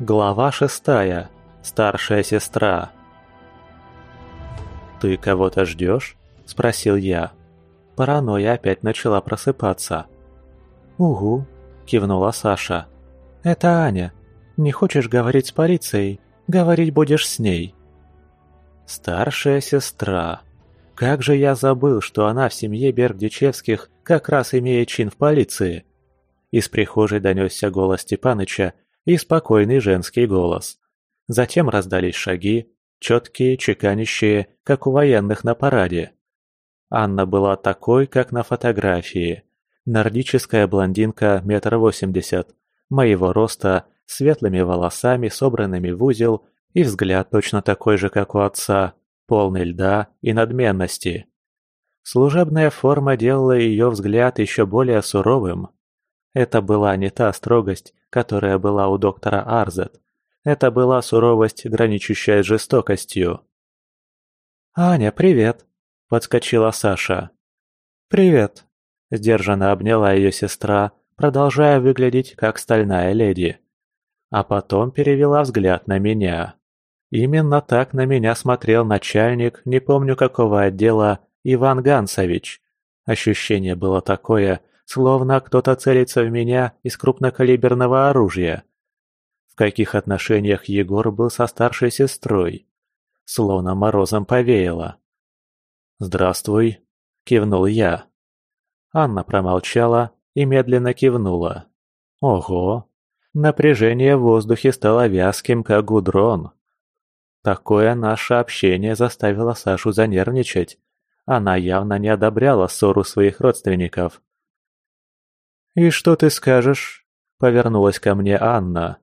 Глава шестая. Старшая сестра. «Ты кого-то ждешь?» – спросил я. Паранойя опять начала просыпаться. «Угу», – кивнула Саша. «Это Аня. Не хочешь говорить с полицией? Говорить будешь с ней». Старшая сестра. Как же я забыл, что она в семье Бердичевских как раз имеет чин в полиции. Из прихожей донесся голос Степаныча и спокойный женский голос. Затем раздались шаги, четкие, чеканящие, как у военных на параде. Анна была такой, как на фотографии. Нордическая блондинка метр восемьдесят, моего роста, светлыми волосами, собранными в узел, и взгляд точно такой же, как у отца, полный льда и надменности. Служебная форма делала ее взгляд еще более суровым. Это была не та строгость, которая была у доктора Арзет. Это была суровость, граничащая с жестокостью. «Аня, привет!» – подскочила Саша. «Привет!» – сдержанно обняла ее сестра, продолжая выглядеть как стальная леди. А потом перевела взгляд на меня. Именно так на меня смотрел начальник, не помню какого отдела, Иван Гансович. Ощущение было такое, словно кто-то целится в меня из крупнокалиберного оружия. В каких отношениях Егор был со старшей сестрой? Словно морозом повеяло. «Здравствуй», — кивнул я. Анна промолчала и медленно кивнула. «Ого!» Напряжение в воздухе стало вязким, как гудрон. Такое наше общение заставило Сашу занервничать. Она явно не одобряла ссору своих родственников. «И что ты скажешь?» — повернулась ко мне Анна.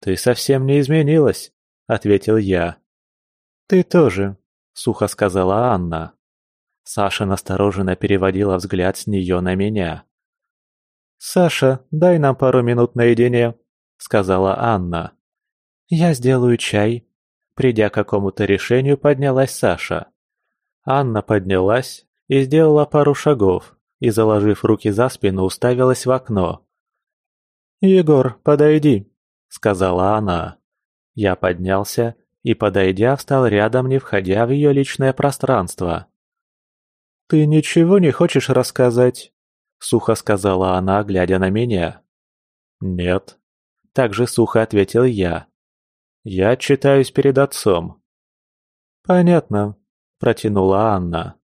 «Ты совсем не изменилась», — ответил я. «Ты тоже», — сухо сказала Анна. Саша настороженно переводила взгляд с нее на меня. «Саша, дай нам пару минут наедине», — сказала Анна. «Я сделаю чай». Придя к какому-то решению, поднялась Саша. Анна поднялась и сделала пару шагов, и, заложив руки за спину, уставилась в окно. «Егор, подойди», — сказала она. Я поднялся и, подойдя, встал рядом, не входя в ее личное пространство. «Ты ничего не хочешь рассказать?» — сухо сказала она, глядя на меня. «Нет», — также сухо ответил я. «Я читаюсь перед отцом». «Понятно», — протянула Анна.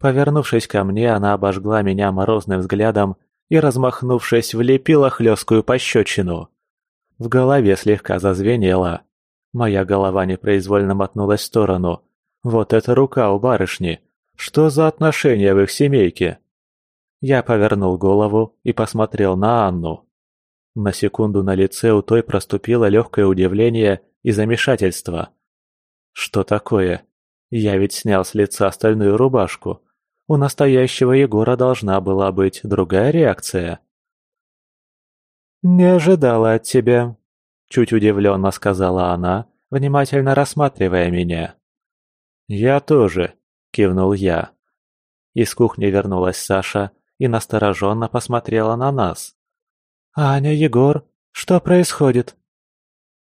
Повернувшись ко мне, она обожгла меня морозным взглядом и, размахнувшись, влепила хлесткую пощечину. В голове слегка зазвенело. Моя голова непроизвольно мотнулась в сторону. Вот эта рука у барышни. Что за отношения в их семейке? Я повернул голову и посмотрел на Анну. На секунду на лице у той проступило легкое удивление и замешательство. Что такое? Я ведь снял с лица остальную рубашку. У настоящего Егора должна была быть другая реакция. «Не ожидала от тебя», — чуть удивленно сказала она, внимательно рассматривая меня. «Я тоже», — кивнул я. Из кухни вернулась Саша и настороженно посмотрела на нас. «Аня, Егор, что происходит?»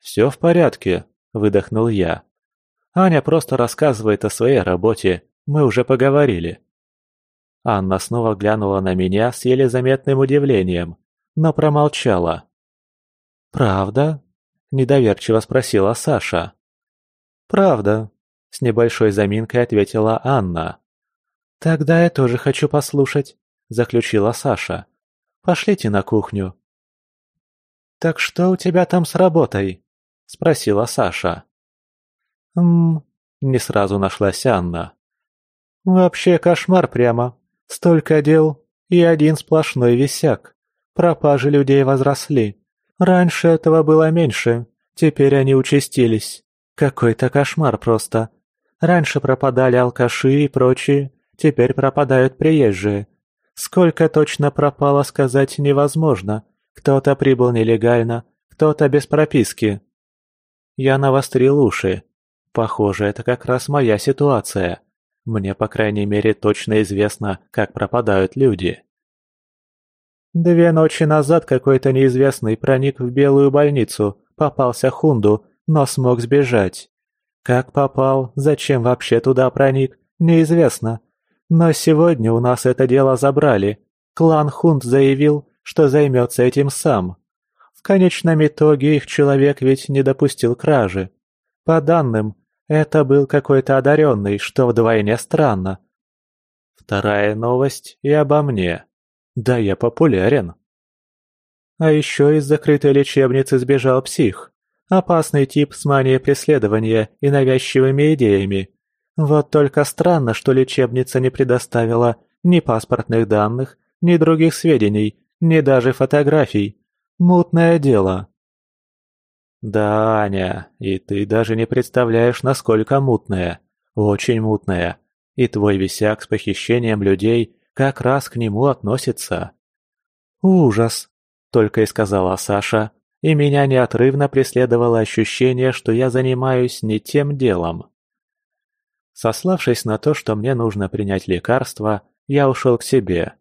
«Все в порядке», — выдохнул я. «Аня просто рассказывает о своей работе, мы уже поговорили». Анна снова глянула на меня с еле заметным удивлением, но промолчала. «Правда?» – недоверчиво спросила Саша. «Правда», – с небольшой заминкой ответила Анна. «Тогда я тоже хочу послушать», – заключила Саша. «Пошлите на кухню». «Так что у тебя там с работой?» – спросила Саша. «Ммм...» – не сразу нашлась Анна. «Вообще кошмар прямо. Столько дел и один сплошной висяк. Пропажи людей возросли. Раньше этого было меньше, теперь они участились. Какой-то кошмар просто. Раньше пропадали алкаши и прочие, теперь пропадают приезжие. Сколько точно пропало, сказать невозможно. Кто-то прибыл нелегально, кто-то без прописки. Я навострил уши. Похоже, это как раз моя ситуация. Мне, по крайней мере, точно известно, как пропадают люди. Две ночи назад какой-то неизвестный проник в белую больницу, попался Хунду, но смог сбежать. Как попал, зачем вообще туда проник, неизвестно. Но сегодня у нас это дело забрали. Клан Хунд заявил, что займется этим сам. В конечном итоге их человек ведь не допустил кражи. По данным, это был какой-то одаренный, что вдвойне странно. Вторая новость и обо мне. Да я популярен. А еще из закрытой лечебницы сбежал псих. Опасный тип с манией преследования и навязчивыми идеями. Вот только странно, что лечебница не предоставила ни паспортных данных, ни других сведений, ни даже фотографий. Мутное дело. Да, Аня, и ты даже не представляешь, насколько мутное. Очень мутное. И твой висяк с похищением людей как раз к нему относится. Ужас, только и сказала Саша, и меня неотрывно преследовало ощущение, что я занимаюсь не тем делом. Сославшись на то, что мне нужно принять лекарство, я ушел к себе.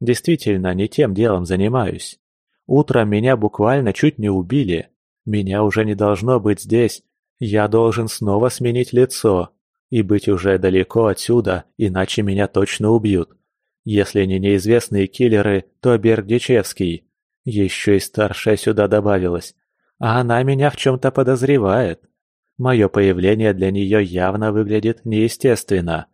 Действительно, не тем делом занимаюсь. Утром меня буквально чуть не убили. Меня уже не должно быть здесь. Я должен снова сменить лицо и быть уже далеко отсюда, иначе меня точно убьют. Если не неизвестные киллеры, то Бердичевский. Еще и старшая сюда добавилась. А она меня в чем-то подозревает. Мое появление для нее явно выглядит неестественно.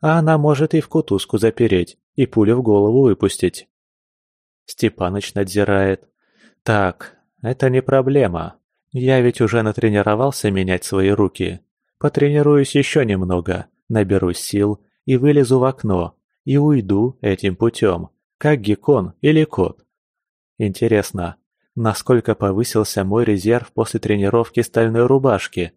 А она может и в кутузку запереть, и пулю в голову выпустить. Степаныч надзирает. Так, это не проблема. Я ведь уже натренировался менять свои руки. Потренируюсь еще немного, наберусь сил и вылезу в окно, и уйду этим путем, как геккон или кот. Интересно, насколько повысился мой резерв после тренировки стальной рубашки?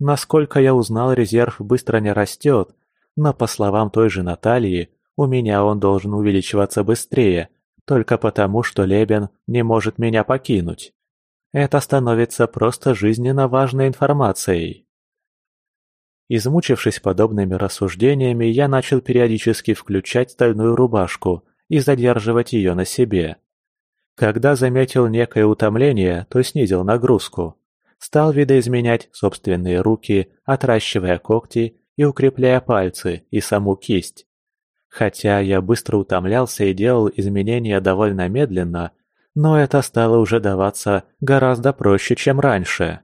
Насколько я узнал, резерв быстро не растет, но по словам той же Натальи, у меня он должен увеличиваться быстрее, только потому, что Лебен не может меня покинуть. Это становится просто жизненно важной информацией. Измучившись подобными рассуждениями, я начал периодически включать стальную рубашку и задерживать ее на себе. Когда заметил некое утомление, то снизил нагрузку. Стал видоизменять собственные руки, отращивая когти и укрепляя пальцы и саму кисть. Хотя я быстро утомлялся и делал изменения довольно медленно, но это стало уже даваться гораздо проще, чем раньше.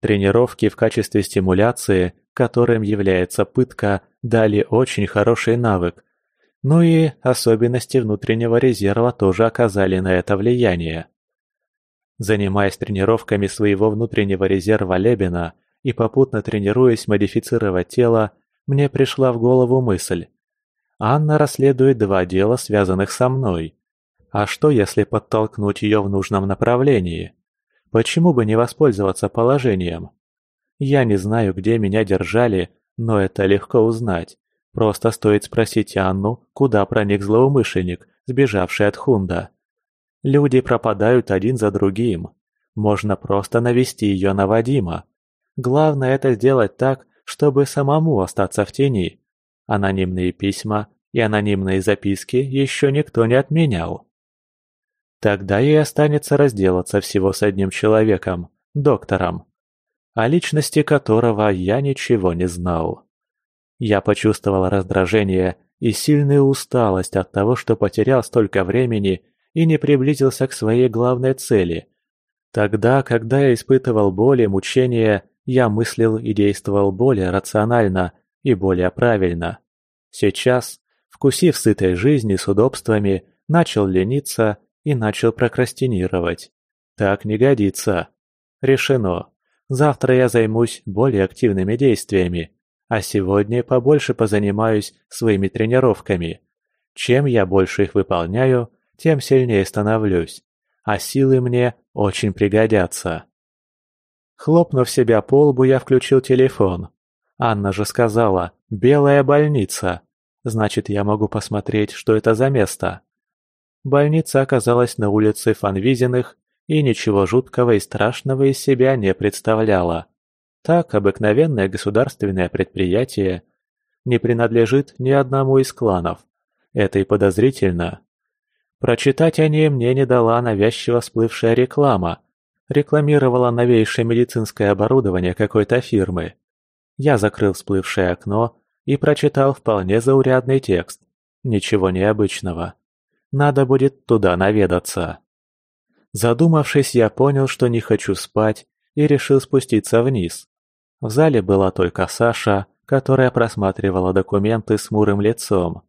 Тренировки в качестве стимуляции, которым является пытка, дали очень хороший навык. Ну и особенности внутреннего резерва тоже оказали на это влияние. Занимаясь тренировками своего внутреннего резерва Лебена и попутно тренируясь модифицировать тело, мне пришла в голову мысль – Анна расследует два дела, связанных со мной. А что, если подтолкнуть ее в нужном направлении? Почему бы не воспользоваться положением? Я не знаю, где меня держали, но это легко узнать. Просто стоит спросить Анну, куда проник злоумышленник, сбежавший от Хунда. Люди пропадают один за другим. Можно просто навести ее на Вадима. Главное это сделать так, чтобы самому остаться в тени. Анонимные письма и анонимные записки еще никто не отменял. Тогда ей останется разделаться всего с одним человеком, доктором, о личности которого я ничего не знал. Я почувствовал раздражение и сильную усталость от того, что потерял столько времени и не приблизился к своей главной цели. Тогда, когда я испытывал боль и мучения, я мыслил и действовал более рационально и более правильно. Сейчас, вкусив сытой жизни с удобствами, начал лениться и начал прокрастинировать. Так не годится. Решено. Завтра я займусь более активными действиями, а сегодня побольше позанимаюсь своими тренировками. Чем я больше их выполняю, тем сильнее становлюсь, а силы мне очень пригодятся. Хлопнув себя по лбу, я включил телефон. Анна же сказала «Белая больница». Значит, я могу посмотреть, что это за место. Больница оказалась на улице Фанвизиных и ничего жуткого и страшного из себя не представляла. Так, обыкновенное государственное предприятие не принадлежит ни одному из кланов. Это и подозрительно. Прочитать о ней мне не дала навязчиво всплывшая реклама. рекламировала новейшее медицинское оборудование какой-то фирмы. Я закрыл всплывшее окно и прочитал вполне заурядный текст. Ничего необычного. Надо будет туда наведаться. Задумавшись, я понял, что не хочу спать, и решил спуститься вниз. В зале была только Саша, которая просматривала документы с мурым лицом.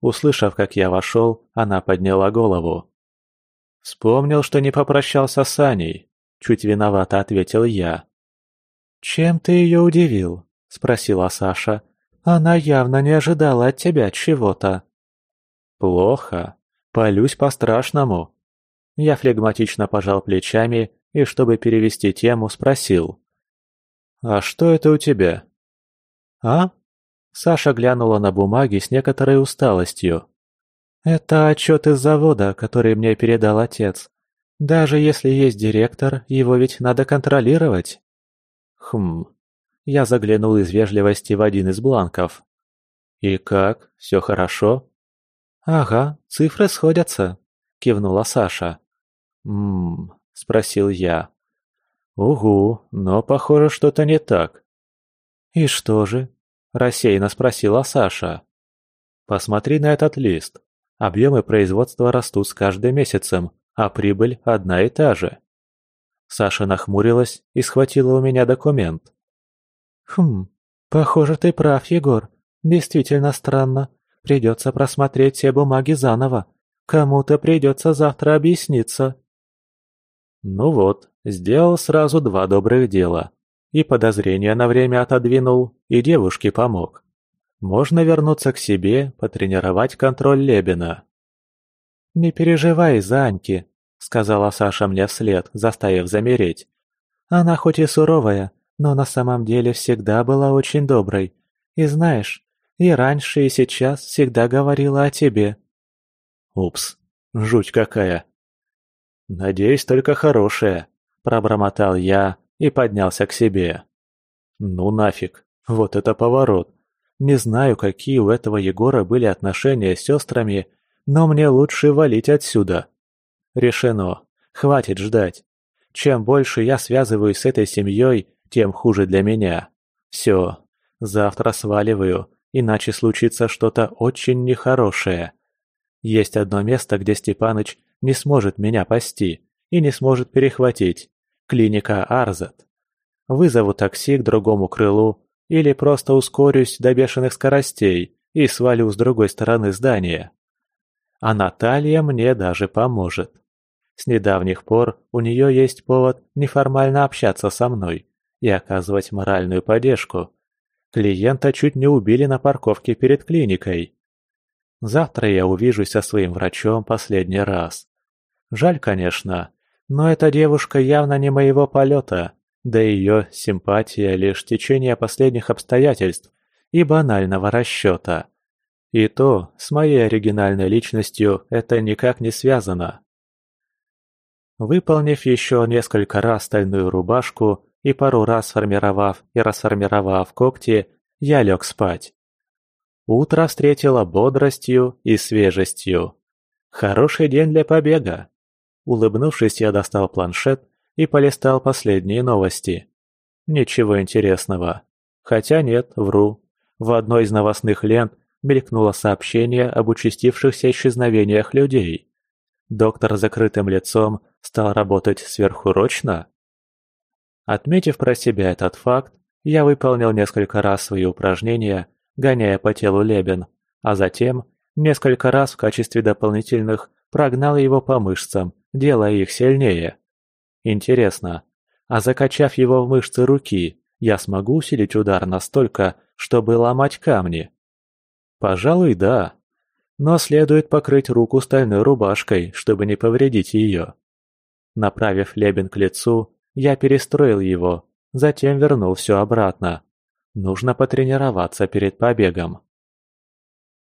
Услышав, как я вошел, она подняла голову. «Вспомнил, что не попрощался с Аней», — чуть виновато ответил я. «Чем ты ее удивил?» — спросила Саша. «Она явно не ожидала от тебя чего-то». «Плохо. Полюсь по-страшному». Я флегматично пожал плечами и, чтобы перевести тему, спросил. «А что это у тебя?» «А?» Саша глянула на бумаги с некоторой усталостью. «Это отчет из завода, который мне передал отец. Даже если есть директор, его ведь надо контролировать». «Хм...» Я заглянул из вежливости в один из бланков. «И как? Все хорошо?» «Ага, цифры сходятся», — кивнула Саша. «Ммм...» — спросил я. «Угу, но похоже, что-то не так». «И что же?» – рассеянно спросила Саша. «Посмотри на этот лист. Объемы производства растут с каждым месяцем, а прибыль одна и та же». Саша нахмурилась и схватила у меня документ. «Хм, похоже, ты прав, Егор. Действительно странно. Придется просмотреть все бумаги заново. Кому-то придется завтра объясниться». Ну вот, сделал сразу два добрых дела. И подозрения на время отодвинул, и девушке помог. Можно вернуться к себе, потренировать контроль Лебена. «Не переживай за Аньки», — сказала Саша мне вслед, заставив замереть. «Она хоть и суровая, но на самом деле всегда была очень доброй. И знаешь, и раньше, и сейчас всегда говорила о тебе». «Упс, жуть какая!» «Надеюсь, только хорошая», — пробормотал я, и поднялся к себе. Ну нафиг, вот это поворот. Не знаю, какие у этого Егора были отношения с сестрами, но мне лучше валить отсюда. Решено. Хватит ждать. Чем больше я связываюсь с этой семьей, тем хуже для меня. Все. Завтра сваливаю, иначе случится что-то очень нехорошее. Есть одно место, где Степаныч не сможет меня пасти и не сможет перехватить. Клиника Арзат. Вызову такси к другому крылу или просто ускорюсь до бешеных скоростей и свалю с другой стороны здания. А Наталья мне даже поможет. С недавних пор у нее есть повод неформально общаться со мной и оказывать моральную поддержку. Клиента чуть не убили на парковке перед клиникой. Завтра я увижусь со своим врачом последний раз. Жаль, конечно, но эта девушка явно не моего полета, да ее симпатия лишь течение последних обстоятельств и банального расчета. И то, с моей оригинальной личностью это никак не связано. Выполнив еще несколько раз стальную рубашку и пару раз сформировав и расформировав когти, я лег спать. Утро встретило бодростью и свежестью. Хороший день для побега. Улыбнувшись, я достал планшет и полистал последние новости. Ничего интересного. Хотя нет, вру. В одной из новостных лент мелькнуло сообщение об участившихся исчезновениях людей. Доктор с закрытым лицом стал работать сверхурочно? Отметив про себя этот факт, я выполнил несколько раз свои упражнения, гоняя по телу лебен, а затем несколько раз в качестве дополнительных прогнал его по мышцам делая их сильнее. Интересно, а закачав его в мышцы руки, я смогу усилить удар настолько, чтобы ломать камни? Пожалуй, да. Но следует покрыть руку стальной рубашкой, чтобы не повредить ее. Направив лебен к лицу, я перестроил его, затем вернул все обратно. Нужно потренироваться перед побегом.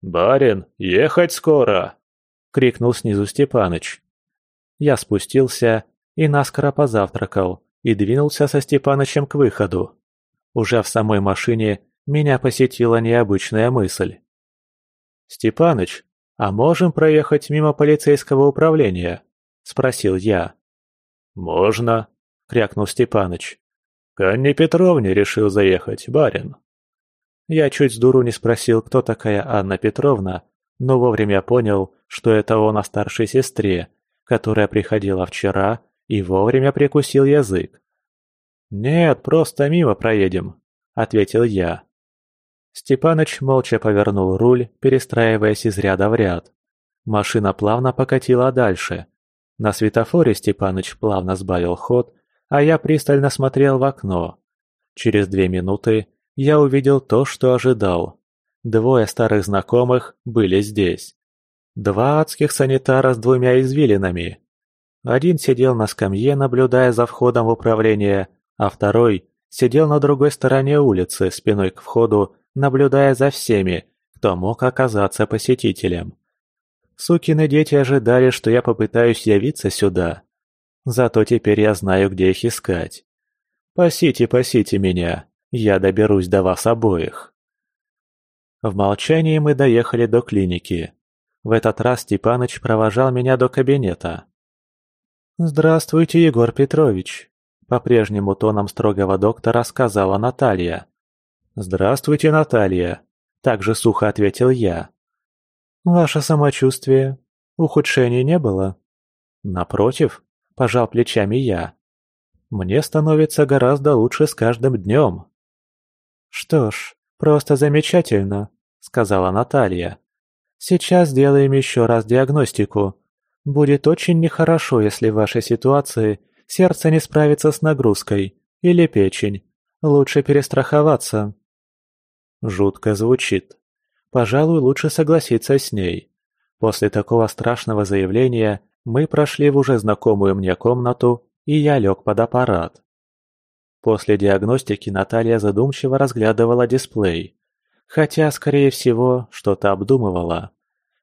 «Барин, ехать скоро!» — крикнул снизу Степаныч. Я спустился и наскоро позавтракал и двинулся со Степанычем к выходу. Уже в самой машине меня посетила необычная мысль. «Степаныч, а можем проехать мимо полицейского управления?» – спросил я. «Можно», — крякнул Степаныч. «К Анне Петровне решил заехать, барин». Я чуть с дуру не спросил, кто такая Анна Петровна, но вовремя понял, что это он о старшей сестре, которая приходила вчера, и вовремя прикусил язык. «Нет, просто мимо проедем», — ответил я. Степаныч молча повернул руль, перестраиваясь из ряда в ряд. Машина плавно покатила дальше. На светофоре Степаныч плавно сбавил ход, а я пристально смотрел в окно. Через две минуты я увидел то, что ожидал. Двое старых знакомых были здесь. Два адских санитара с двумя извилинами. Один сидел на скамье, наблюдая за входом в управление, а второй сидел на другой стороне улицы, спиной к входу, наблюдая за всеми, кто мог оказаться посетителем. Сукины дети ожидали, что я попытаюсь явиться сюда. Зато теперь я знаю, где их искать. Пасите, пасите меня, я доберусь до вас обоих. В молчании мы доехали до клиники. В этот раз Степаныч провожал меня до кабинета. «Здравствуйте, Егор Петрович», — по-прежнему тоном строгого доктора сказала Наталья. «Здравствуйте, Наталья», — также сухо ответил я. «Ваше самочувствие? Ухудшений не было?» «Напротив», — пожал плечами я. «Мне становится гораздо лучше с каждым днем». «Что ж, просто замечательно», — сказала Наталья. «Сейчас сделаем еще раз диагностику. Будет очень нехорошо, если в вашей ситуации сердце не справится с нагрузкой или печень. Лучше перестраховаться». Жутко звучит. Пожалуй, лучше согласиться с ней. После такого страшного заявления мы прошли в уже знакомую мне комнату, и я лег под аппарат. После диагностики Наталья задумчиво разглядывала дисплей. Хотя, скорее всего, что-то обдумывала.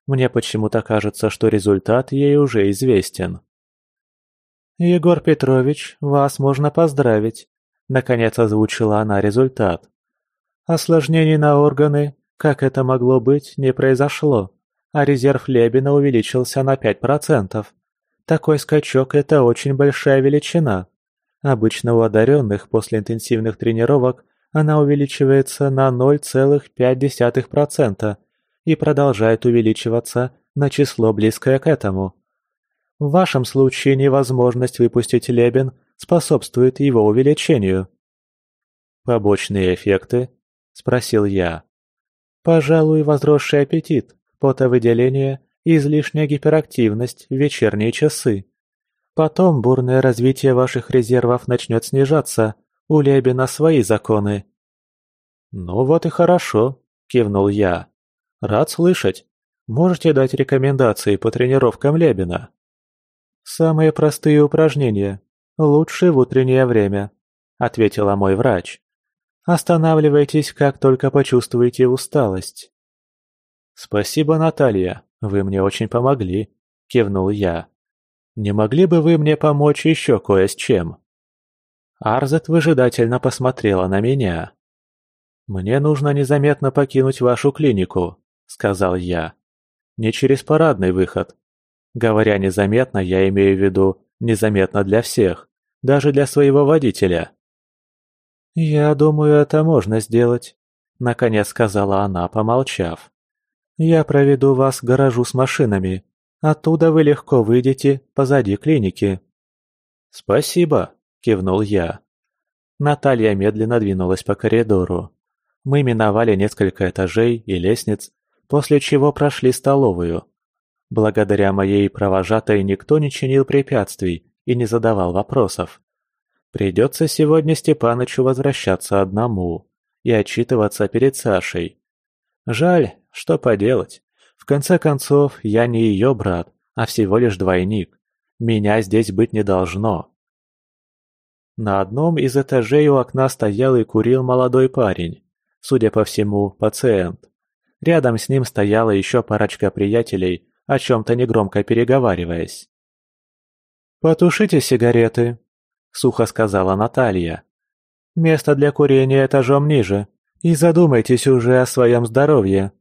Мне почему-то кажется, что результат ей уже известен. «Егор Петрович, вас можно поздравить», — наконец озвучила она результат. Осложнений на органы, как это могло быть, не произошло, а резерв Лебена увеличился на 5%. Такой скачок – это очень большая величина. Обычно у одаренных после интенсивных тренировок она увеличивается на 0,5% и продолжает увеличиваться на число близкое к этому. В вашем случае невозможность выпустить Лебен способствует его увеличению. Побочные эффекты – спросил я. «Пожалуй, возросший аппетит, потовыделение и излишняя гиперактивность в вечерние часы. Потом бурное развитие ваших резервов начнет снижаться, у Лебена свои законы». «Ну вот и хорошо», – кивнул я. «Рад слышать. Можете дать рекомендации по тренировкам Лебена?» «Самые простые упражнения. Лучше в утреннее время», – ответила мой врач. Останавливайтесь, как только почувствуете усталость». «Спасибо, Наталья, вы мне очень помогли», — кивнул я. «Не могли бы вы мне помочь еще кое с чем?» Арзет выжидательно посмотрела на меня. «Мне нужно незаметно покинуть вашу клинику», — сказал я. «Не через парадный выход. Говоря незаметно, я имею в виду незаметно для всех, даже для своего водителя». «Я думаю, это можно сделать», — наконец сказала она, помолчав. «Я проведу вас к гаражу с машинами. Оттуда вы легко выйдете позади клиники». «Спасибо», — кивнул я. Наталья медленно двинулась по коридору. Мы миновали несколько этажей и лестниц, после чего прошли столовую. Благодаря моей провожатой никто не чинил препятствий и не задавал вопросов. Придется сегодня Степанычу возвращаться одному и отчитываться перед Сашей. Жаль, что поделать. В конце концов, я не ее брат, а всего лишь двойник. Меня здесь быть не должно. На одном из этажей у окна стоял и курил молодой парень. Судя по всему, пациент. Рядом с ним стояла еще парочка приятелей, о чем-то негромко переговариваясь. «Потушите сигареты», сухо сказала Наталья. «Место для курения этажом ниже, и задумайтесь уже о своем здоровье».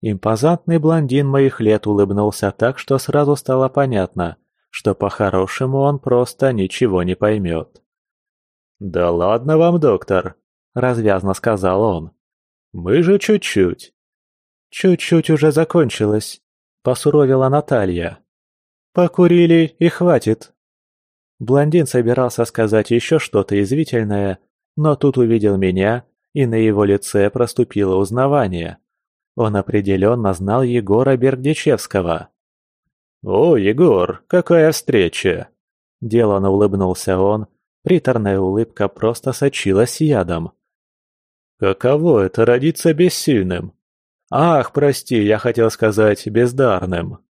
Импозантный блондин моих лет улыбнулся так, что сразу стало понятно, что по-хорошему он просто ничего не поймет. «Да ладно вам, доктор», — развязно сказал он. «Мы же чуть-чуть». «Чуть-чуть уже закончилось», — посуровила Наталья. «Покурили и хватит». Блондин собирался сказать еще что-то извительное, но тут увидел меня, и на его лице проступило узнавание. Он определенно знал Егора Бердичевского. «О, Егор, какая встреча!» Делано улыбнулся он, приторная улыбка просто сочилась ядом. «Каково это родиться бессильным? Ах, прости, я хотел сказать бездарным».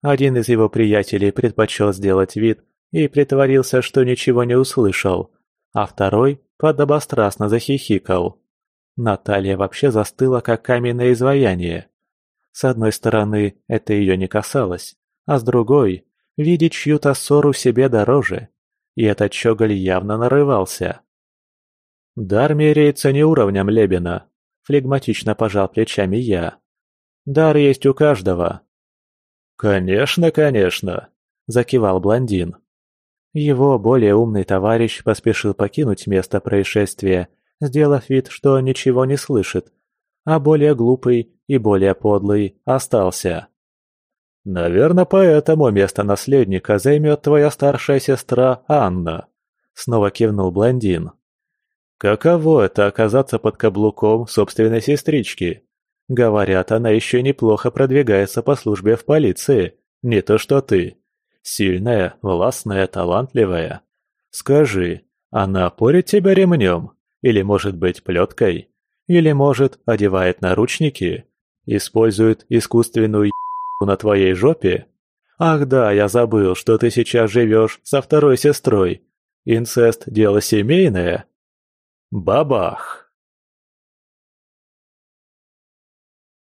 Один из его приятелей предпочел сделать вид и притворился, что ничего не услышал, а второй подобострастно захихикал. Наталья вообще застыла, как каменное изваяние. С одной стороны, это ее не касалось, а с другой, видеть чью-то ссору себе дороже. И этот щеголь явно нарывался. Дар меряется не уровнем Лебена, флегматично пожал плечами я. Дар есть у каждого. Конечно, конечно, закивал блондин. Его более умный товарищ поспешил покинуть место происшествия, сделав вид, что ничего не слышит, а более глупый и более подлый остался. «Наверное, поэтому место наследника займет твоя старшая сестра Анна», — снова кивнул блондин. «Каково это оказаться под каблуком собственной сестрички? Говорят, она еще неплохо продвигается по службе в полиции, не то что ты». Сильная, властная, талантливая. Скажи, она порит тебя ремнем? Или, может быть, плеткой? Или, может, одевает наручники? Использует искусственную на твоей жопе? Ах да, я забыл, что ты сейчас живешь со второй сестрой. Инцест – дело семейное. Бабах!